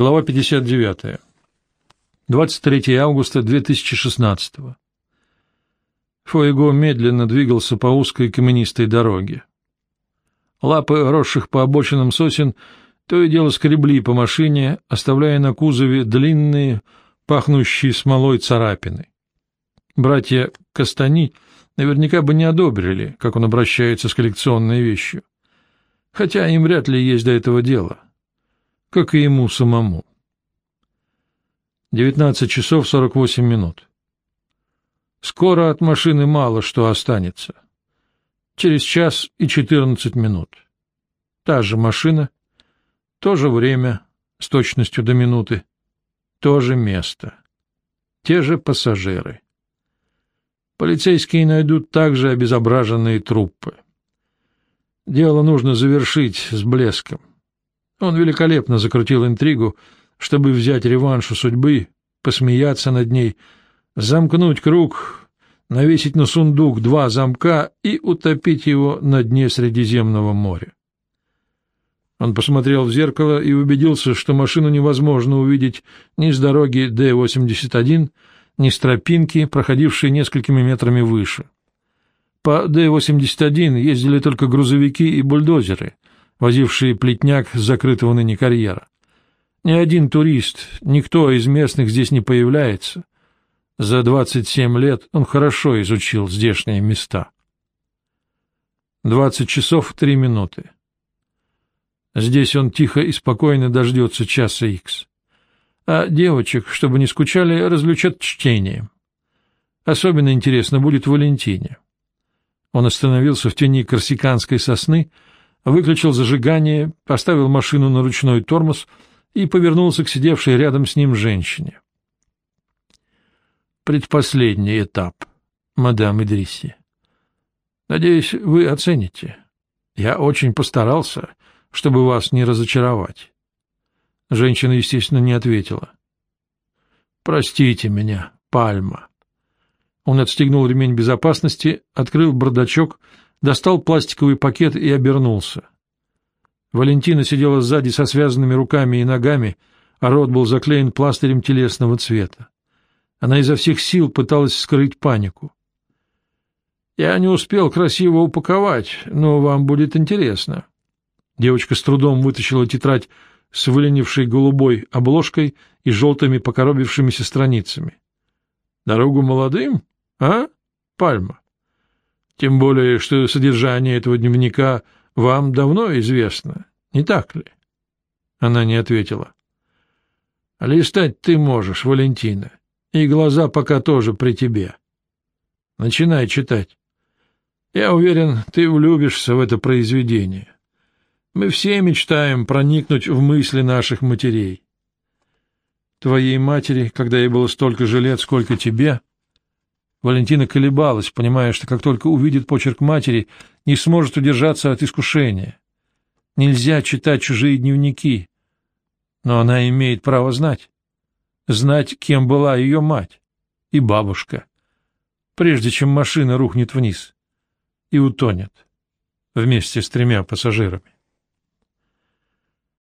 Глава 59. 23 августа 2016. Фуэго медленно двигался по узкой каменистой дороге. Лапы, росших по обочинам сосен, то и дело скребли по машине, оставляя на кузове длинные, пахнущие смолой царапины. Братья Кастани наверняка бы не одобрили, как он обращается с коллекционной вещью. Хотя им вряд ли есть до этого дело — как и ему самому. 19 часов 48 минут. Скоро от машины мало что останется. Через час и 14 минут. Та же машина, то же время, с точностью до минуты, то же место, те же пассажиры. Полицейские найдут также обезображенные трупы. Дело нужно завершить с блеском. Он великолепно закрутил интригу, чтобы взять реванш у судьбы, посмеяться над ней, замкнуть круг, навесить на сундук два замка и утопить его на дне Средиземного моря. Он посмотрел в зеркало и убедился, что машину невозможно увидеть ни с дороги Д-81, ни с тропинки, проходившей несколькими метрами выше. По Д-81 ездили только грузовики и бульдозеры — возившие плетняк с закрытого ныне карьера. Ни один турист, никто из местных здесь не появляется. За двадцать семь лет он хорошо изучил здешние места. Двадцать часов три минуты. Здесь он тихо и спокойно дождется часа икс. А девочек, чтобы не скучали, развлечет чтением. Особенно интересно будет Валентине. Он остановился в тени корсиканской сосны, выключил зажигание, поставил машину на ручной тормоз и повернулся к сидевшей рядом с ним женщине. Предпоследний этап, мадам Идрисси. Надеюсь, вы оцените. Я очень постарался, чтобы вас не разочаровать. Женщина, естественно, не ответила. Простите меня, Пальма. Он отстегнул ремень безопасности, открыл бардачок достал пластиковый пакет и обернулся. Валентина сидела сзади со связанными руками и ногами, а рот был заклеен пластырем телесного цвета. Она изо всех сил пыталась скрыть панику. «Я не успел красиво упаковать, но вам будет интересно». Девочка с трудом вытащила тетрадь с выленившей голубой обложкой и желтыми покоробившимися страницами. «Дорогу молодым? А, Пальма?» Тем более, что содержание этого дневника вам давно известно, не так ли? Она не ответила. Листать ты можешь, Валентина, и глаза пока тоже при тебе. Начинай читать. Я уверен, ты влюбишься в это произведение. Мы все мечтаем проникнуть в мысли наших матерей. Твоей матери, когда ей было столько же лет, сколько тебе, Валентина колебалась, понимая, что как только увидит почерк матери, не сможет удержаться от искушения. Нельзя читать чужие дневники, но она имеет право знать. Знать, кем была ее мать и бабушка, прежде чем машина рухнет вниз и утонет вместе с тремя пассажирами.